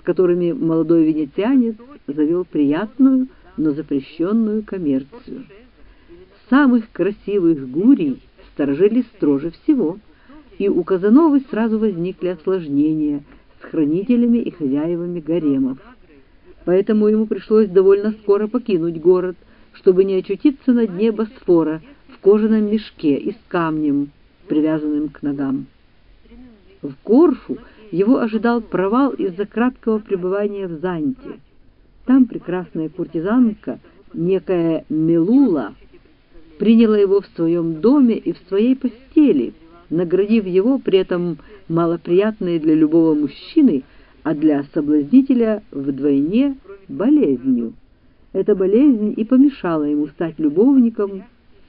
с которыми молодой венецианец завел приятную, но запрещенную коммерцию. Самых красивых гурий сторожили строже всего, и у Казановы сразу возникли осложнения с хранителями и хозяевами гаремов. Поэтому ему пришлось довольно скоро покинуть город, чтобы не очутиться на дне Босфора в кожаном мешке и с камнем, привязанным к ногам. В Корфу его ожидал провал из-за краткого пребывания в Занте. Там прекрасная куртизанка, некая Мелула, приняла его в своем доме и в своей постели, наградив его при этом малоприятной для любого мужчины, а для соблазнителя вдвойне болезнью. Эта болезнь и помешала ему стать любовником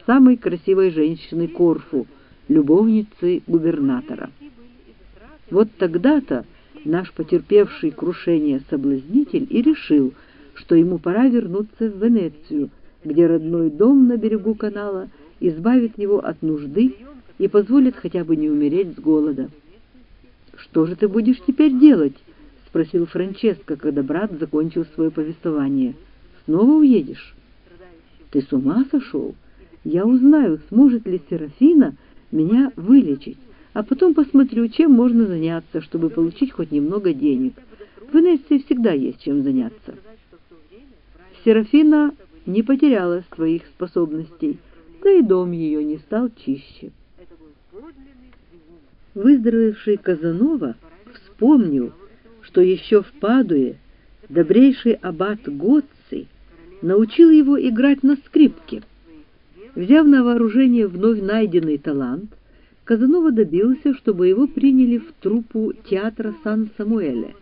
самой красивой женщины Корфу, любовницы губернатора. Вот тогда-то наш потерпевший крушение соблазнитель и решил, что ему пора вернуться в Венецию, где родной дом на берегу канала избавит его от нужды и позволит хотя бы не умереть с голода. «Что же ты будешь теперь делать?» — спросил Франческо, когда брат закончил свое повествование. «Снова уедешь?» «Ты с ума сошел? Я узнаю, сможет ли Серафина меня вылечить а потом посмотрю, чем можно заняться, чтобы получить хоть немного денег. В Венеции всегда есть чем заняться. Серафина не потеряла своих способностей, да и дом ее не стал чище. Выздоровевший Казанова вспомнил, что еще в Падуе добрейший аббат Готци научил его играть на скрипке. Взяв на вооружение вновь найденный талант, Казанова добился, чтобы его приняли в труппу театра Сан-Самуэле.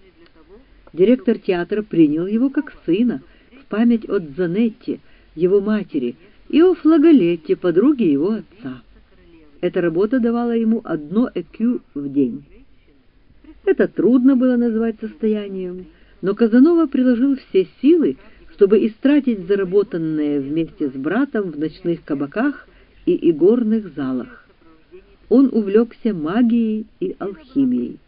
Директор театра принял его как сына в память о Дзанетти, его матери, и о Флаголетте, подруге его отца. Эта работа давала ему одно ЭКЮ в день. Это трудно было назвать состоянием, но Казанова приложил все силы, чтобы истратить заработанное вместе с братом в ночных кабаках и игорных залах он увлекся магией и алхимией.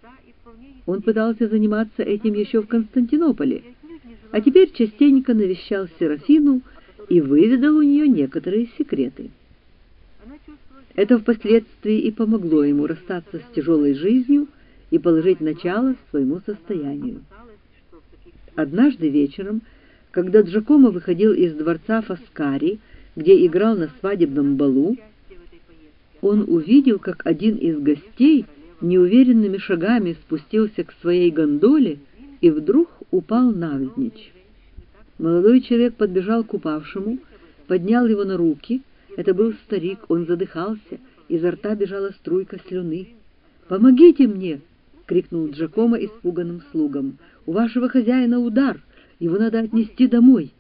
Он пытался заниматься этим еще в Константинополе, а теперь частенько навещал Серафину и выведал у нее некоторые секреты. Это впоследствии и помогло ему расстаться с тяжелой жизнью и положить начало своему состоянию. Однажды вечером, когда Джакомо выходил из дворца Фаскари, где играл на свадебном балу, он увидел, как один из гостей неуверенными шагами спустился к своей гондоле и вдруг упал навзничь. Молодой человек подбежал к упавшему, поднял его на руки. Это был старик, он задыхался, изо рта бежала струйка слюны. «Помогите мне!» — крикнул Джакомо испуганным слугам. «У вашего хозяина удар, его надо отнести домой!»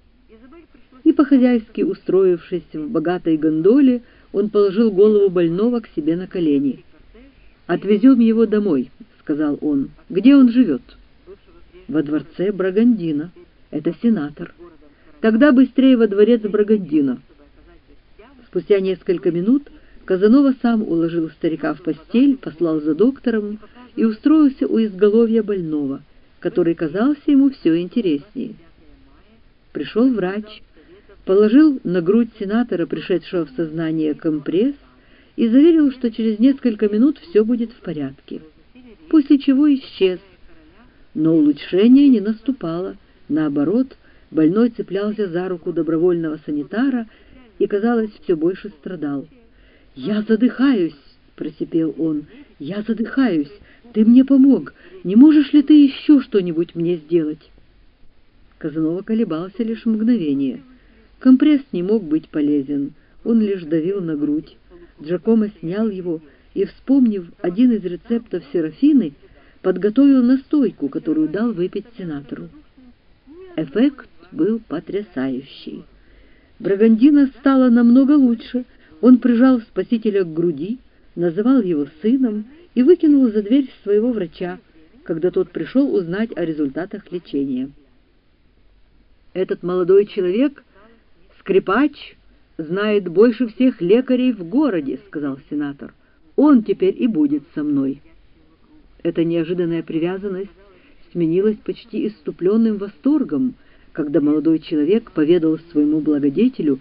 И по-хозяйски устроившись в богатой гондоле, он положил голову больного к себе на колени. «Отвезем его домой», — сказал он. «Где он живет?» «Во дворце Брагандина. Это сенатор. Тогда быстрее во дворец Брагандина». Спустя несколько минут Казанова сам уложил старика в постель, послал за доктором и устроился у изголовья больного, который казался ему все интереснее. Пришел врач, положил на грудь сенатора, пришедшего в сознание, компресс и заверил, что через несколько минут все будет в порядке, после чего исчез. Но улучшение не наступало, наоборот, больной цеплялся за руку добровольного санитара и, казалось, все больше страдал. «Я задыхаюсь!» — просипел он. «Я задыхаюсь! Ты мне помог! Не можешь ли ты еще что-нибудь мне сделать?» Казанова колебался лишь мгновение — Компресс не мог быть полезен, он лишь давил на грудь. Джакомо снял его и, вспомнив один из рецептов Серафины, подготовил настойку, которую дал выпить сенатору. Эффект был потрясающий. Брагандина стало намного лучше. Он прижал спасителя к груди, называл его сыном и выкинул за дверь своего врача, когда тот пришел узнать о результатах лечения. Этот молодой человек «Скрипач знает больше всех лекарей в городе», — сказал сенатор. «Он теперь и будет со мной». Эта неожиданная привязанность сменилось почти иступленным восторгом, когда молодой человек поведал своему благодетелю,